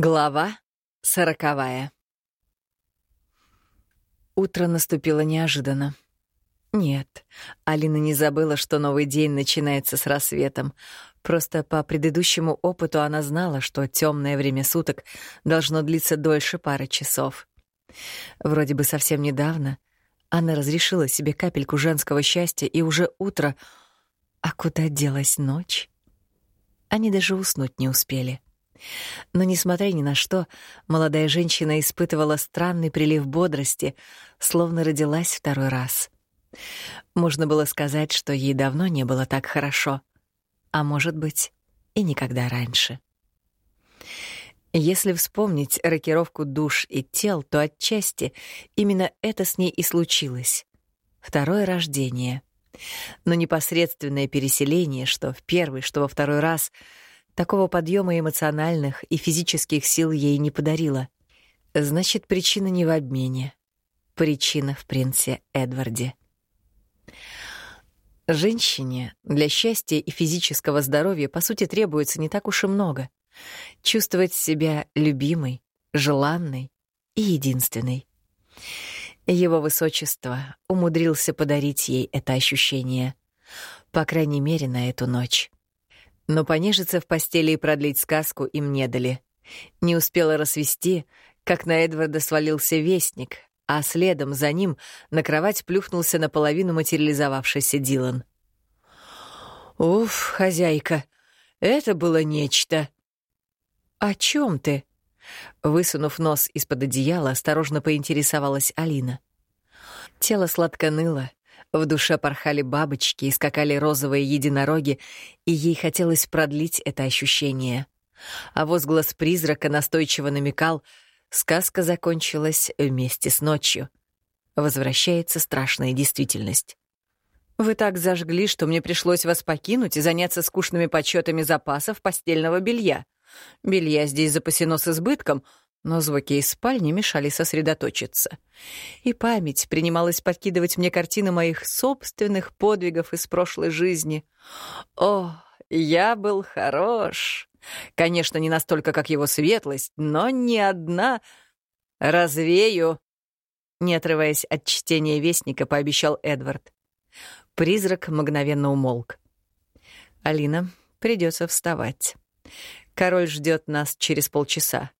Глава сороковая Утро наступило неожиданно. Нет, Алина не забыла, что новый день начинается с рассветом. Просто по предыдущему опыту она знала, что темное время суток должно длиться дольше пары часов. Вроде бы совсем недавно она разрешила себе капельку женского счастья, и уже утро... А куда делась ночь? Они даже уснуть не успели. — но, несмотря ни на что, молодая женщина испытывала странный прилив бодрости, словно родилась второй раз. Можно было сказать, что ей давно не было так хорошо. А может быть, и никогда раньше. Если вспомнить рокировку душ и тел, то отчасти именно это с ней и случилось. Второе рождение. Но непосредственное переселение, что в первый, что во второй раз — Такого подъема эмоциональных и физических сил ей не подарила. Значит, причина не в обмене. Причина в принце Эдварде. Женщине для счастья и физического здоровья, по сути, требуется не так уж и много. Чувствовать себя любимой, желанной и единственной. Его высочество умудрился подарить ей это ощущение. По крайней мере, на эту ночь. Но понежиться в постели и продлить сказку им не дали. Не успела рассвести, как на Эдварда свалился вестник, а следом за ним на кровать плюхнулся наполовину материализовавшийся Дилан. «Уф, хозяйка, это было нечто!» «О чем ты?» Высунув нос из-под одеяла, осторожно поинтересовалась Алина. Тело сладко ныло, в душе порхали бабочки и розовые единороги, и ей хотелось продлить это ощущение. А возглас призрака настойчиво намекал, сказка закончилась вместе с ночью. Возвращается страшная действительность. «Вы так зажгли, что мне пришлось вас покинуть и заняться скучными подсчетами запасов постельного белья. Белья здесь запасено с избытком, но звуки из спальни мешали сосредоточиться. И память принималась подкидывать мне картины моих собственных подвигов из прошлой жизни. О, я был хорош. Конечно, не настолько, как его светлость, но ни одна... «Развею!» Не отрываясь от чтения Вестника, пообещал Эдвард. Призрак мгновенно умолк. «Алина, придется вставать. Король ждет нас через полчаса.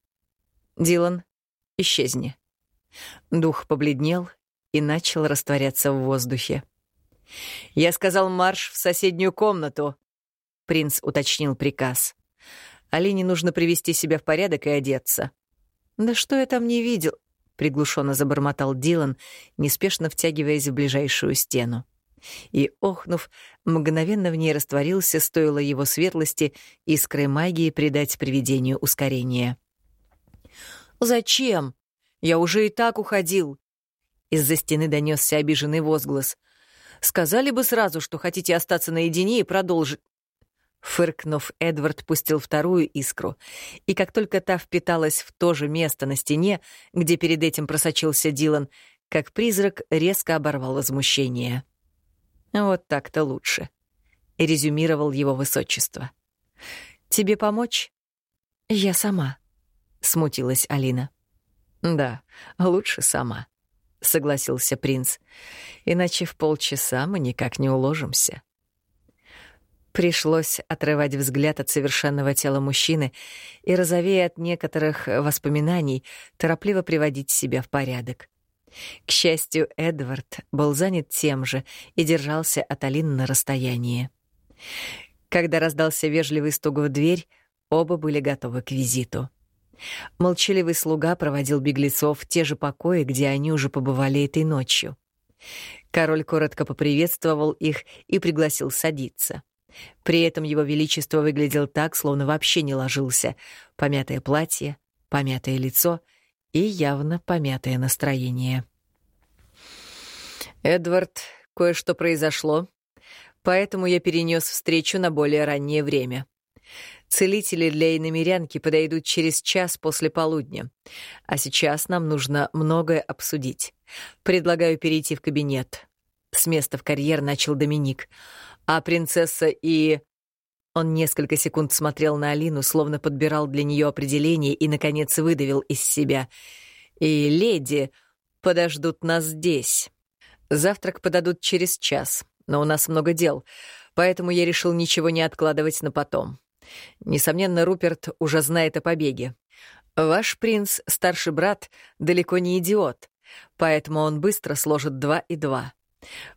Дилан, исчезни. Дух побледнел и начал растворяться в воздухе. «Я сказал марш в соседнюю комнату», — принц уточнил приказ. «Алине нужно привести себя в порядок и одеться». «Да что я там не видел?» — приглушенно забормотал Дилан, неспешно втягиваясь в ближайшую стену. И, охнув, мгновенно в ней растворился, стоило его светлости искрой магии придать привидению ускорение. «Зачем? Я уже и так уходил!» Из-за стены донесся обиженный возглас. «Сказали бы сразу, что хотите остаться наедине и продолжить...» Фыркнув, Эдвард пустил вторую искру, и как только та впиталась в то же место на стене, где перед этим просочился Дилан, как призрак резко оборвал возмущение. «Вот так-то лучше», — резюмировал его высочество. «Тебе помочь?» «Я сама», — смутилась Алина. «Да, лучше сама», — согласился принц. «Иначе в полчаса мы никак не уложимся». Пришлось отрывать взгляд от совершенного тела мужчины и, розовея от некоторых воспоминаний, торопливо приводить себя в порядок. К счастью, Эдвард был занят тем же и держался от Алины на расстоянии. Когда раздался вежливый стук в дверь, оба были готовы к визиту. Молчаливый слуга проводил беглецов в те же покои, где они уже побывали этой ночью. Король коротко поприветствовал их и пригласил садиться. При этом его величество выглядел так, словно вообще не ложился. Помятое платье, помятое лицо и явно помятое настроение. «Эдвард, кое-что произошло, поэтому я перенес встречу на более раннее время», Целители для иномерянки подойдут через час после полудня. А сейчас нам нужно многое обсудить. Предлагаю перейти в кабинет. С места в карьер начал Доминик. А принцесса и... Он несколько секунд смотрел на Алину, словно подбирал для нее определение и, наконец, выдавил из себя. «И леди подождут нас здесь. Завтрак подадут через час, но у нас много дел, поэтому я решил ничего не откладывать на потом. Несомненно, Руперт уже знает о побеге. Ваш принц, старший брат, далеко не идиот, поэтому он быстро сложит два и два.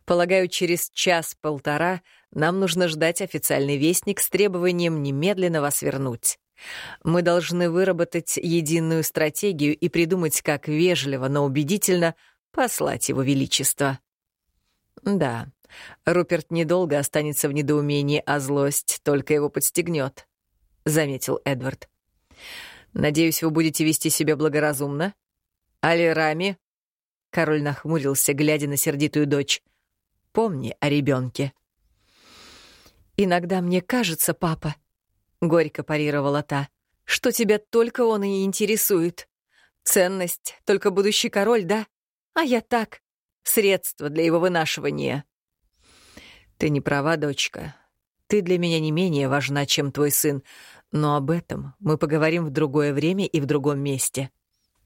Полагаю, через час-полтора нам нужно ждать официальный вестник с требованием немедленно вас вернуть. Мы должны выработать единую стратегию и придумать, как вежливо, но убедительно послать его величество. Да, Руперт недолго останется в недоумении, а злость только его подстегнет, — заметил Эдвард. «Надеюсь, вы будете вести себя благоразумно? Али Рами?» Король нахмурился, глядя на сердитую дочь. «Помни о ребенке. «Иногда мне кажется, папа», — горько парировала та, «что тебя только он и интересует. Ценность, только будущий король, да? А я так, средство для его вынашивания». «Ты не права, дочка. Ты для меня не менее важна, чем твой сын, но об этом мы поговорим в другое время и в другом месте.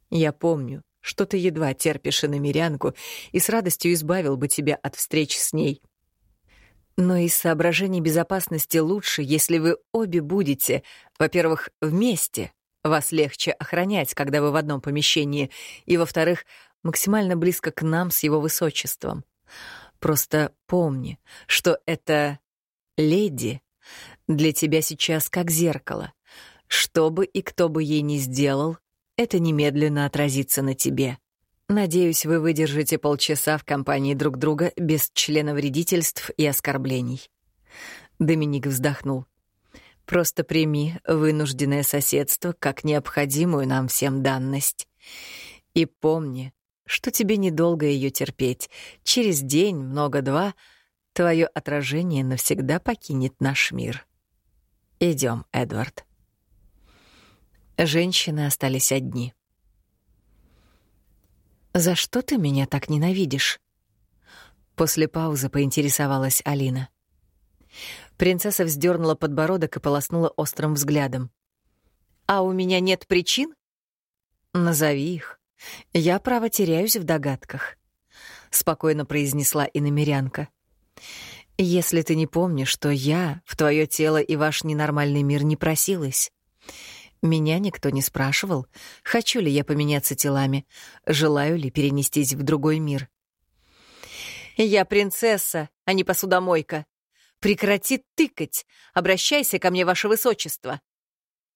Я помню, что ты едва терпишь иномерянку и с радостью избавил бы тебя от встреч с ней. Но из соображений безопасности лучше, если вы обе будете, во-первых, вместе, вас легче охранять, когда вы в одном помещении, и, во-вторых, максимально близко к нам с его высочеством. Просто помни, что это леди для тебя сейчас как зеркало. Что бы и кто бы ей ни сделал, это немедленно отразится на тебе. Надеюсь, вы выдержите полчаса в компании друг друга без членовредительств и оскорблений. Доминик вздохнул. Просто прими вынужденное соседство как необходимую нам всем данность. И помни, что тебе недолго ее терпеть. Через день, много-два, твое отражение навсегда покинет наш мир. Идем, Эдвард. Женщины остались одни. «За что ты меня так ненавидишь?» После паузы поинтересовалась Алина. Принцесса вздернула подбородок и полоснула острым взглядом. «А у меня нет причин?» «Назови их. Я, право, теряюсь в догадках», — спокойно произнесла иномерянка. Если ты не помнишь, что я в твое тело и ваш ненормальный мир не просилась. Меня никто не спрашивал, хочу ли я поменяться телами, желаю ли перенестись в другой мир. Я принцесса, а не посудомойка. Прекрати тыкать, обращайся ко мне, ваше высочество.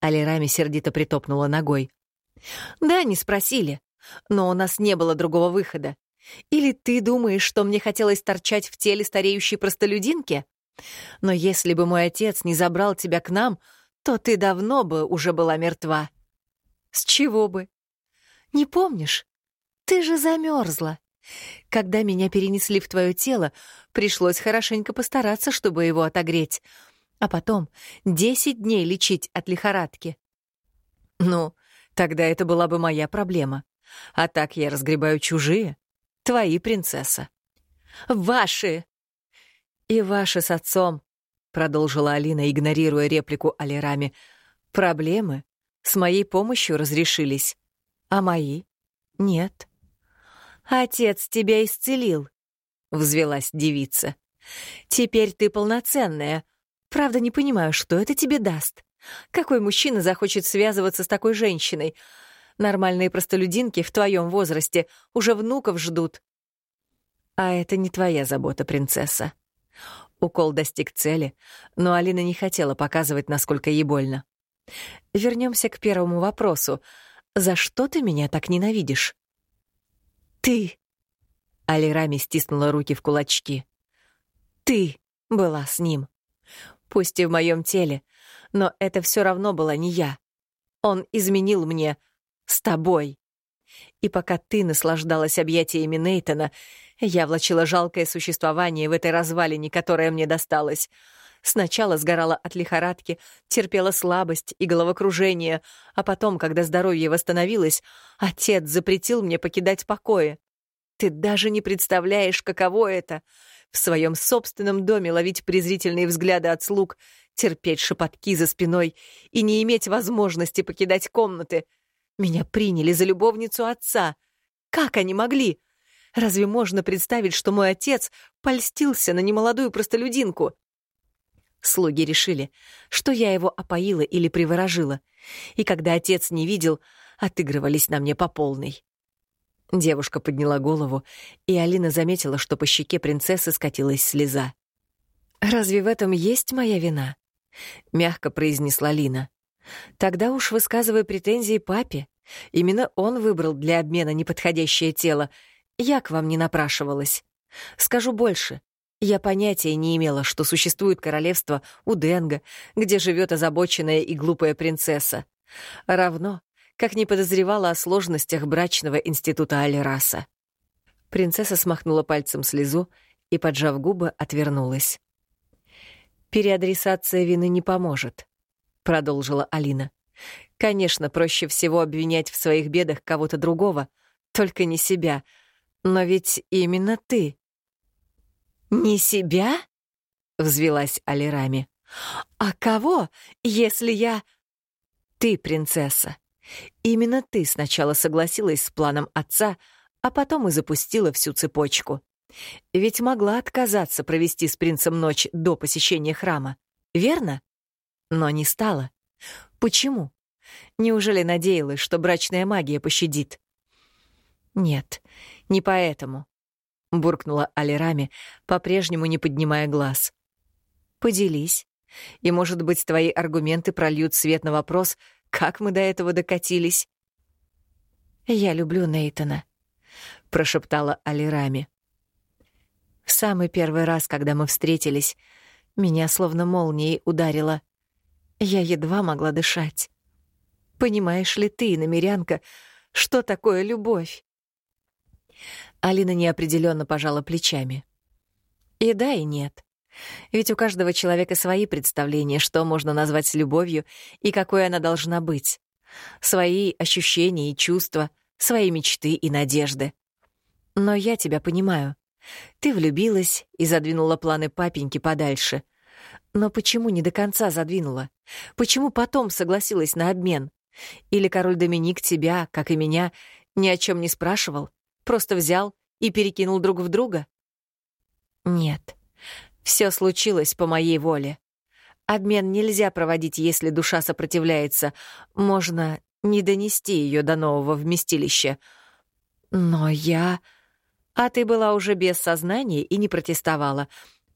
Алирами сердито притопнула ногой. Да, не спросили, но у нас не было другого выхода. Или ты думаешь, что мне хотелось торчать в теле стареющей простолюдинки? Но если бы мой отец не забрал тебя к нам, то ты давно бы уже была мертва. С чего бы? Не помнишь? Ты же замерзла. Когда меня перенесли в твое тело, пришлось хорошенько постараться, чтобы его отогреть, а потом десять дней лечить от лихорадки. Ну, тогда это была бы моя проблема. А так я разгребаю чужие. Твои, принцесса. Ваши! И ваши с отцом, продолжила Алина, игнорируя реплику Алирами. Проблемы с моей помощью разрешились, а мои — нет. Отец тебя исцелил, взвелась девица. Теперь ты полноценная. Правда, не понимаю, что это тебе даст. Какой мужчина захочет связываться с такой женщиной? Нормальные простолюдинки в твоем возрасте уже внуков ждут. А это не твоя забота, принцесса. Укол достиг цели, но Алина не хотела показывать, насколько ей больно. Вернемся к первому вопросу. За что ты меня так ненавидишь? Ты. Алирами стиснула руки в кулачки. Ты была с ним. Пусть и в моем теле, но это все равно была не я. Он изменил мне, с тобой. И пока ты наслаждалась объятиями Нейтона, я влачила жалкое существование в этой развалине, которая мне досталась. Сначала сгорала от лихорадки, терпела слабость и головокружение, а потом, когда здоровье восстановилось, отец запретил мне покидать покои. Ты даже не представляешь, каково это в своем собственном доме ловить презрительные взгляды от слуг, терпеть шепотки за спиной и не иметь возможности покидать комнаты. Меня приняли за любовницу отца. Как они могли? Разве можно представить, что мой отец польстился на немолодую простолюдинку? Слуги решили, что я его опоила или приворожила, и когда отец не видел, отыгрывались на мне по полной. Девушка подняла голову, и Алина заметила, что по щеке принцессы скатилась слеза. «Разве в этом есть моя вина?» — мягко произнесла Лина. «Тогда уж высказывай претензии папе. Именно он выбрал для обмена неподходящее тело. Я к вам не напрашивалась. Скажу больше. Я понятия не имела, что существует королевство Уденга, где живет озабоченная и глупая принцесса. Равно, как не подозревала о сложностях брачного института Алираса. Принцесса смахнула пальцем слезу и, поджав губы, отвернулась. «Переадресация вины не поможет», — продолжила Алина. «Конечно, проще всего обвинять в своих бедах кого-то другого, только не себя. Но ведь именно ты «Не себя?» — взвелась Алирами. «А кого, если я...» «Ты, принцесса. Именно ты сначала согласилась с планом отца, а потом и запустила всю цепочку. Ведь могла отказаться провести с принцем ночь до посещения храма, верно? Но не стала. Почему? Неужели надеялась, что брачная магия пощадит? Нет, не поэтому. — буркнула Алирами, по-прежнему не поднимая глаз. «Поделись. И, может быть, твои аргументы прольют свет на вопрос, как мы до этого докатились?» «Я люблю Нейтона», — прошептала Алирами. «В самый первый раз, когда мы встретились, меня словно молнией ударило. Я едва могла дышать. Понимаешь ли ты, намерянка, что такое любовь?» Алина неопределенно пожала плечами. И да, и нет. Ведь у каждого человека свои представления, что можно назвать любовью и какой она должна быть. Свои ощущения и чувства, свои мечты и надежды. Но я тебя понимаю. Ты влюбилась и задвинула планы папеньки подальше. Но почему не до конца задвинула? Почему потом согласилась на обмен? Или король Доминик тебя, как и меня, ни о чем не спрашивал? Просто взял и перекинул друг в друга? Нет. Все случилось по моей воле. Обмен нельзя проводить, если душа сопротивляется. Можно не донести ее до нового вместилища. Но я... А ты была уже без сознания и не протестовала,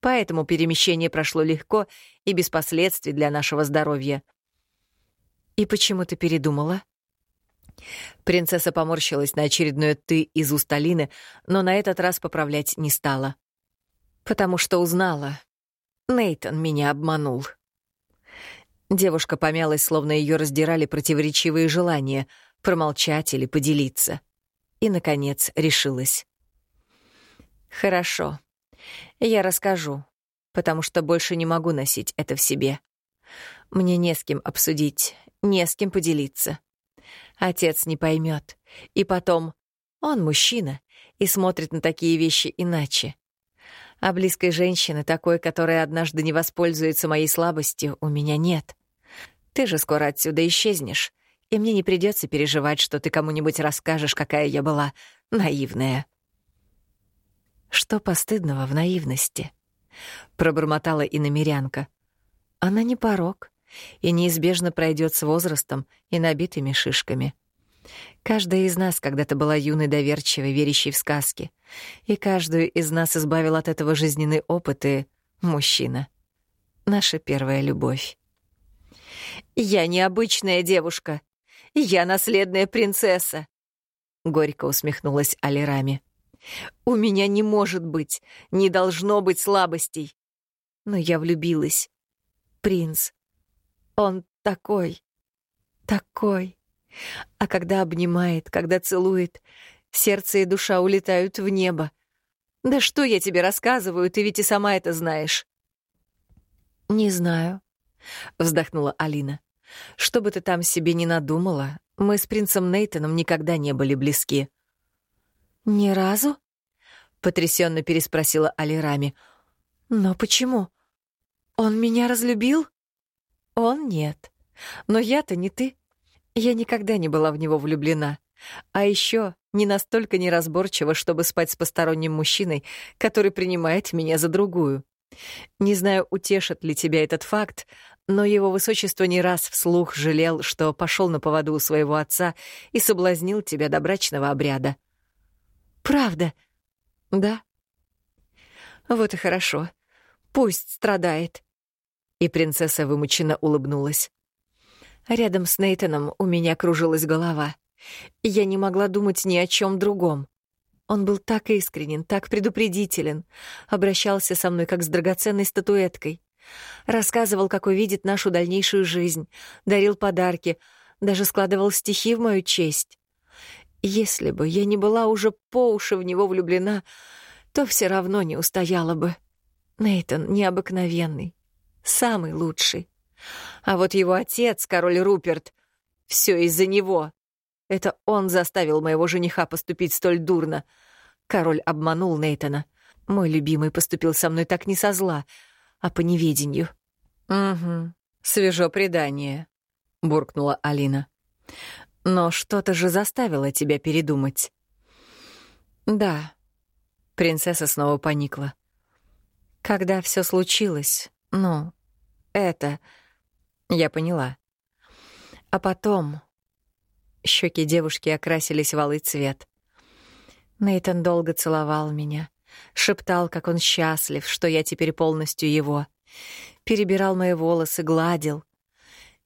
поэтому перемещение прошло легко и без последствий для нашего здоровья. И почему ты передумала? Принцесса поморщилась на очередное «ты» из уст Алины, но на этот раз поправлять не стала. «Потому что узнала. Нейтон меня обманул». Девушка помялась, словно ее раздирали противоречивые желания — промолчать или поделиться. И, наконец, решилась. «Хорошо. Я расскажу, потому что больше не могу носить это в себе. Мне не с кем обсудить, не с кем поделиться. Отец не поймет. И потом, он мужчина и смотрит на такие вещи иначе. А близкой женщины, такой, которая однажды не воспользуется моей слабостью, у меня нет. Ты же скоро отсюда исчезнешь, и мне не придется переживать, что ты кому-нибудь расскажешь, какая я была наивная. Что постыдного в наивности? Пробормотала и намерянка. Она не порог и неизбежно пройдет с возрастом и набитыми шишками. Каждая из нас когда-то была юной доверчивой, верящей в сказки. И каждую из нас избавил от этого жизненный опыт и мужчина. Наша первая любовь. «Я необычная девушка. Я наследная принцесса», — горько усмехнулась Алирами. «У меня не может быть, не должно быть слабостей. Но я влюбилась. Принц, он такой, такой. А когда обнимает, когда целует, сердце и душа улетают в небо. Да что я тебе рассказываю, ты ведь и сама это знаешь. Не знаю, вздохнула Алина. Что бы ты там себе не надумала, мы с принцем Нейтоном никогда не были близки. Ни разу? потрясенно переспросила Алирами. Но почему? Он меня разлюбил? Он нет. Но я-то не ты. Я никогда не была в него влюблена. А еще не настолько неразборчиво, чтобы спать с посторонним мужчиной, который принимает меня за другую. Не знаю, утешит ли тебя этот факт, но его высочество не раз вслух жалел, что пошел на поводу у своего отца и соблазнил тебя до брачного обряда. «Правда?» «Да». «Вот и хорошо. Пусть страдает». И принцесса вымученно улыбнулась. Рядом с Нейтаном у меня кружилась голова. Я не могла думать ни о чем другом. Он был так искренен, так предупредителен, обращался со мной как с драгоценной статуэткой. Рассказывал, как увидит нашу дальнейшую жизнь, дарил подарки, даже складывал стихи в мою честь. Если бы я не была уже по уши в него влюблена, то все равно не устояла бы. Нейтон необыкновенный, самый лучший. А вот его отец, король Руперт, все из-за него. Это он заставил моего жениха поступить столь дурно. Король обманул Нейтона. Мой любимый поступил со мной так не со зла, а по неведению. «Угу, свежо предание», — буркнула Алина. «Но что-то же заставило тебя передумать». «Да», — принцесса снова поникла. «Когда все случилось, ну, это...» Я поняла. А потом... Щеки девушки окрасились в алый цвет. Нейтан долго целовал меня, шептал, как он счастлив, что я теперь полностью его. Перебирал мои волосы, гладил.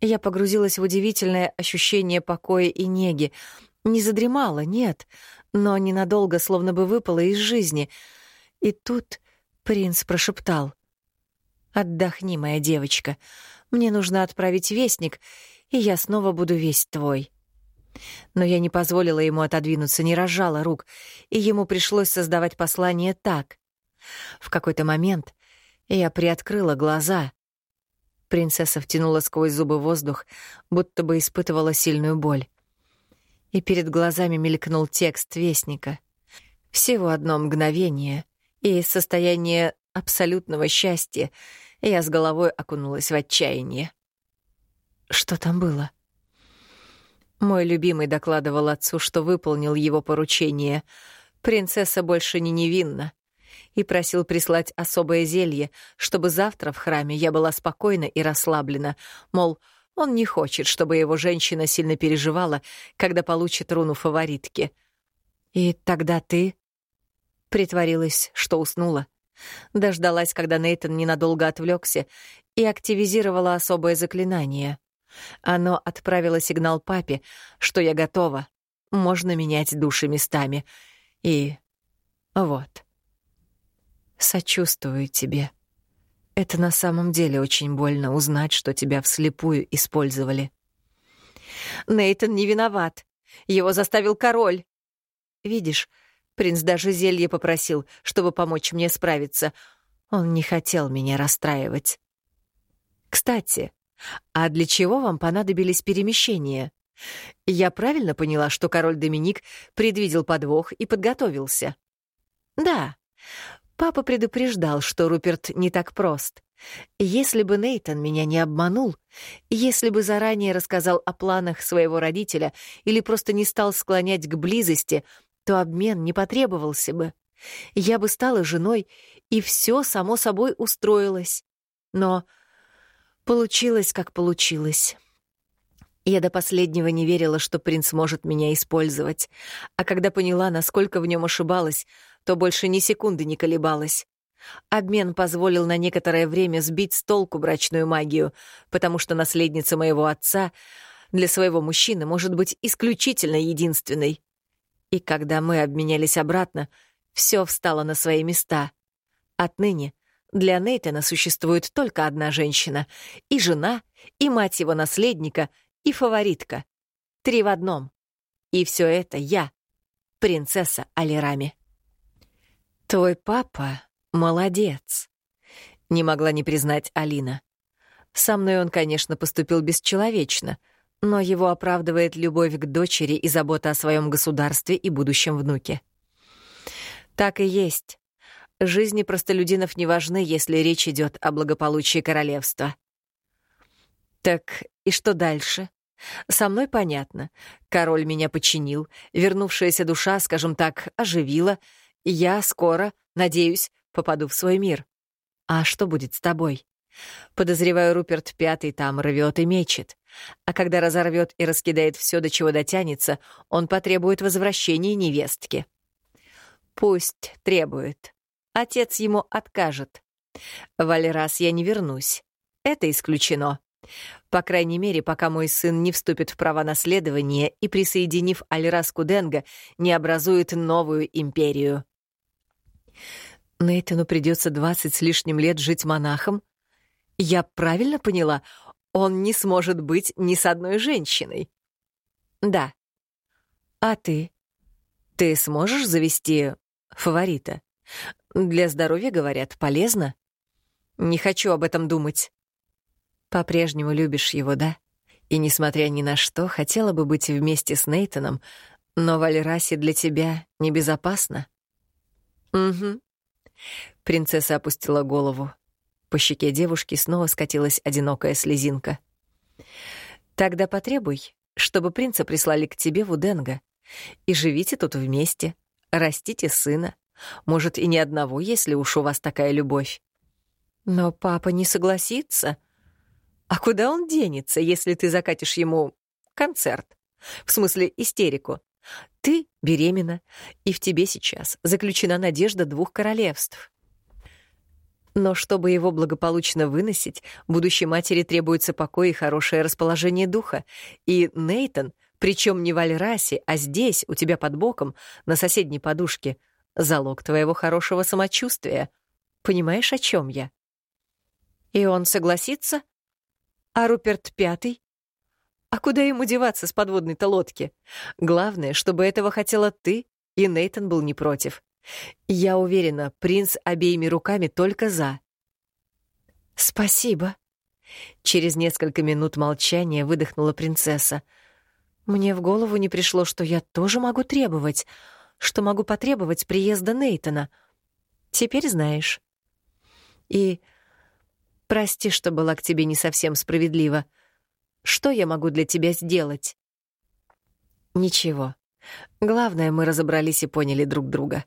Я погрузилась в удивительное ощущение покоя и неги. Не задремала, нет, но ненадолго словно бы выпала из жизни. И тут принц прошептал. «Отдохни, моя девочка. Мне нужно отправить вестник, и я снова буду весь твой». Но я не позволила ему отодвинуться, не разжала рук, и ему пришлось создавать послание так. В какой-то момент я приоткрыла глаза. Принцесса втянула сквозь зубы воздух, будто бы испытывала сильную боль. И перед глазами мелькнул текст вестника. Всего одно мгновение, и состояние абсолютного счастья — я с головой окунулась в отчаяние. Что там было? Мой любимый докладывал отцу, что выполнил его поручение. Принцесса больше не невинна. И просил прислать особое зелье, чтобы завтра в храме я была спокойна и расслаблена. Мол, он не хочет, чтобы его женщина сильно переживала, когда получит руну фаворитки. И тогда ты... Притворилась, что уснула. Дождалась, когда Нейтон ненадолго отвлекся, и активизировала особое заклинание. Оно отправило сигнал папе, что я готова, можно менять души местами. И вот. Сочувствую тебе. Это на самом деле очень больно узнать, что тебя вслепую использовали. Нейтон не виноват. Его заставил король. Видишь, Принц даже зелье попросил, чтобы помочь мне справиться. Он не хотел меня расстраивать. Кстати, а для чего вам понадобились перемещения? Я правильно поняла, что король Доминик предвидел подвох и подготовился? Да. Папа предупреждал, что Руперт не так прост. Если бы Нейтон меня не обманул, если бы заранее рассказал о планах своего родителя или просто не стал склонять к близости, то обмен не потребовался бы. Я бы стала женой, и все само собой устроилось. Но получилось, как получилось. Я до последнего не верила, что принц может меня использовать, а когда поняла, насколько в нем ошибалась, то больше ни секунды не колебалась. Обмен позволил на некоторое время сбить с толку брачную магию, потому что наследница моего отца для своего мужчины может быть исключительно единственной. И когда мы обменялись обратно, все встало на свои места. Отныне для Нейтана существует только одна женщина — и жена, и мать его наследника, и фаворитка. Три в одном. И все это я, принцесса Алирами. «Твой папа молодец», — не могла не признать Алина. Со мной он, конечно, поступил бесчеловечно — но его оправдывает любовь к дочери и забота о своем государстве и будущем внуке. Так и есть. Жизни простолюдинов не важны, если речь идет о благополучии королевства. Так и что дальше? Со мной понятно. Король меня починил, вернувшаяся душа, скажем так, оживила. Я скоро, надеюсь, попаду в свой мир. А что будет с тобой? Подозреваю, Руперт Пятый там рвет и мечет. А когда разорвет и раскидает все, до чего дотянется, он потребует возвращения невестки. Пусть требует. Отец ему откажет. Валерас я не вернусь. Это исключено. По крайней мере, пока мой сын не вступит в права наследования и, присоединив Альрас Куденга, не образует новую империю. Нейтану придется двадцать с лишним лет жить монахом? Я правильно поняла? Он не сможет быть ни с одной женщиной. Да. А ты? Ты сможешь завести фаворита? Для здоровья, говорят, полезно. Не хочу об этом думать. По-прежнему любишь его, да? И, несмотря ни на что, хотела бы быть вместе с Нейтоном, но в Альрасе для тебя небезопасно. Угу. Принцесса опустила голову. По щеке девушки снова скатилась одинокая слезинка. «Тогда потребуй, чтобы принца прислали к тебе в Уденго. И живите тут вместе, растите сына. Может, и не одного, если уж у вас такая любовь. Но папа не согласится. А куда он денется, если ты закатишь ему концерт? В смысле, истерику. Ты беременна, и в тебе сейчас заключена надежда двух королевств. Но чтобы его благополучно выносить, будущей матери требуется покой и хорошее расположение духа. И Нейтон, причем не в Альрасе, а здесь, у тебя под боком, на соседней подушке, залог твоего хорошего самочувствия. Понимаешь, о чем я? И он согласится? А Руперт Пятый? А куда ему деваться с подводной-то лодки? Главное, чтобы этого хотела ты, и Нейтон был не против. Я уверена, принц обеими руками только за. «Спасибо». Через несколько минут молчания выдохнула принцесса. «Мне в голову не пришло, что я тоже могу требовать, что могу потребовать приезда Нейтона. Теперь знаешь. И прости, что была к тебе не совсем справедлива. Что я могу для тебя сделать?» «Ничего. Главное, мы разобрались и поняли друг друга»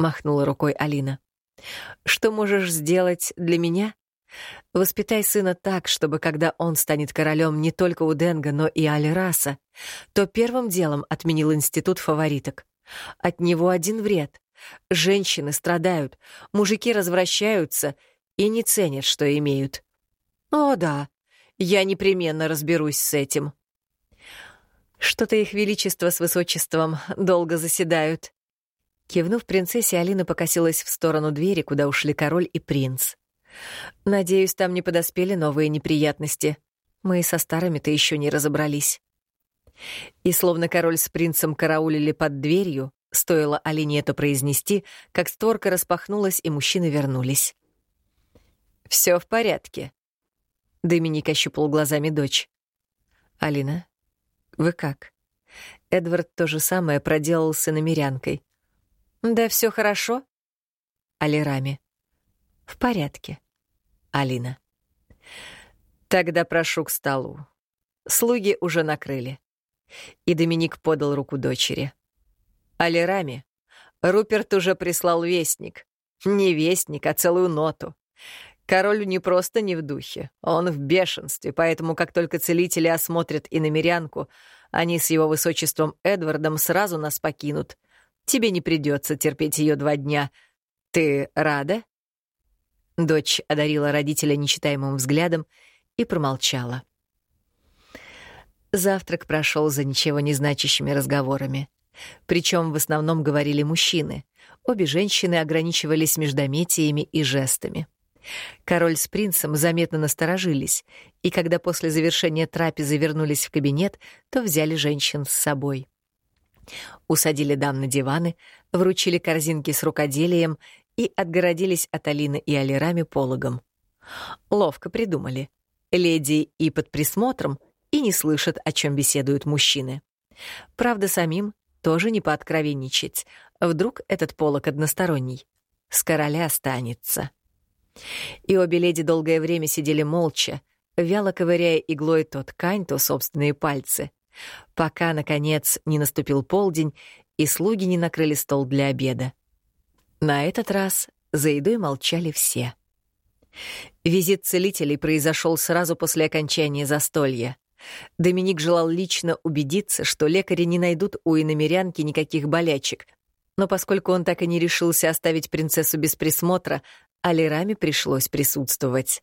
махнула рукой Алина. Что можешь сделать для меня? Воспитай сына так, чтобы когда он станет королем не только у Денга, но и Альраса, то первым делом отменил институт фавориток. От него один вред. Женщины страдают, мужики развращаются и не ценят, что имеют. О, да, я непременно разберусь с этим. Что-то их величество с высочеством долго заседают. Кивнув принцессе, Алина покосилась в сторону двери, куда ушли король и принц. «Надеюсь, там не подоспели новые неприятности. Мы и со старыми-то еще не разобрались». И словно король с принцем караулили под дверью, стоило Алине это произнести, как створка распахнулась, и мужчины вернулись. Все в порядке», — Доминик ощупал глазами дочь. «Алина, вы как?» Эдвард то же самое проделал с иномерянкой. Да все хорошо. Алирами. В порядке. Алина. Тогда прошу к столу. Слуги уже накрыли. И Доминик подал руку дочери. Алирами. Руперт уже прислал вестник. Не вестник, а целую ноту. Король не просто не в духе, он в бешенстве, поэтому как только целители осмотрят иномерянку, они с его высочеством Эдвардом сразу нас покинут — Тебе не придется терпеть ее два дня. Ты рада?» Дочь одарила родителя нечитаемым взглядом и промолчала. Завтрак прошел за ничего не значащими разговорами. Причем в основном говорили мужчины. Обе женщины ограничивались междометиями и жестами. Король с принцем заметно насторожились, и когда после завершения трапезы вернулись в кабинет, то взяли женщин с собой. Усадили дам на диваны, вручили корзинки с рукоделием и отгородились от Алины и Алирами пологом. Ловко придумали. Леди и под присмотром, и не слышат, о чем беседуют мужчины. Правда, самим тоже не пооткровенничать. Вдруг этот полок односторонний. С короля останется. И обе леди долгое время сидели молча, вяло ковыряя иглой то ткань, то собственные пальцы, пока, наконец, не наступил полдень, и слуги не накрыли стол для обеда. На этот раз за едой молчали все. Визит целителей произошел сразу после окончания застолья. Доминик желал лично убедиться, что лекари не найдут у иномерянки никаких болячек, но поскольку он так и не решился оставить принцессу без присмотра, Алираме пришлось присутствовать.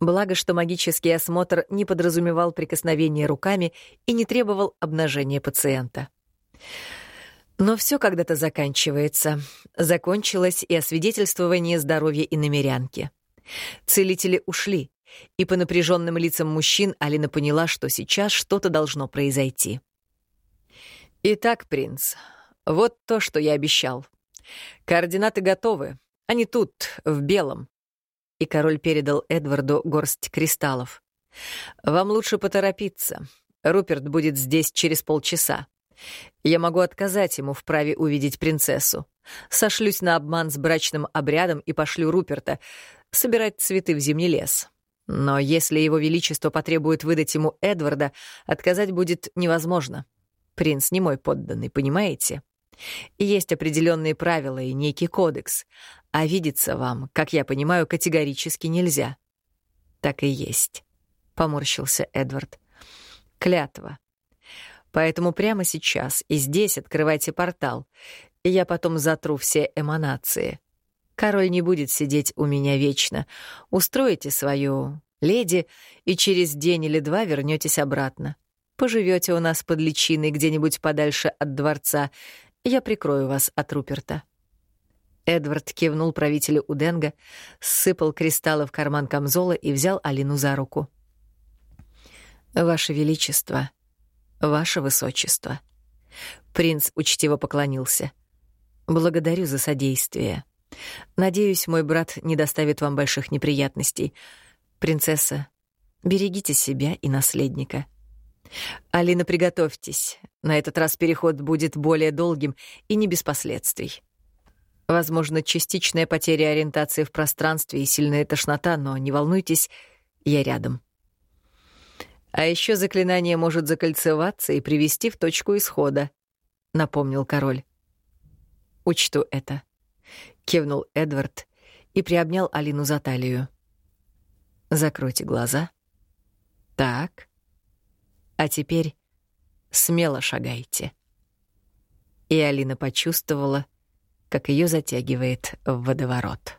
Благо, что магический осмотр не подразумевал прикосновения руками и не требовал обнажения пациента. Но все когда-то заканчивается. Закончилось и освидетельствование здоровья иномерянки. Целители ушли, и по напряженным лицам мужчин Алина поняла, что сейчас что-то должно произойти. «Итак, принц, вот то, что я обещал. Координаты готовы. Они тут, в белом». И король передал Эдварду горсть кристаллов. «Вам лучше поторопиться. Руперт будет здесь через полчаса. Я могу отказать ему в праве увидеть принцессу. Сошлюсь на обман с брачным обрядом и пошлю Руперта собирать цветы в зимний лес. Но если его величество потребует выдать ему Эдварда, отказать будет невозможно. Принц не мой подданный, понимаете? Есть определенные правила и некий кодекс, а видеться вам, как я понимаю, категорически нельзя. Так и есть, — поморщился Эдвард. Клятва. Поэтому прямо сейчас и здесь открывайте портал, и я потом затру все эманации. Король не будет сидеть у меня вечно. Устроите свою леди, и через день или два вернетесь обратно. Поживете у нас под личиной где-нибудь подальше от дворца. Я прикрою вас от Руперта». Эдвард кивнул правителю Уденга, сыпал кристаллы в карман камзола и взял Алину за руку. «Ваше Величество, Ваше Высочество». Принц учтиво поклонился. «Благодарю за содействие». Надеюсь, мой брат не доставит вам больших неприятностей. Принцесса, берегите себя и наследника. Алина, приготовьтесь. На этот раз переход будет более долгим и не без последствий. Возможно, частичная потеря ориентации в пространстве и сильная тошнота, но не волнуйтесь, я рядом. А еще заклинание может закольцеваться и привести в точку исхода, напомнил король. Учту это. — кивнул Эдвард и приобнял Алину за талию. «Закройте глаза. Так. А теперь смело шагайте». И Алина почувствовала, как ее затягивает в водоворот.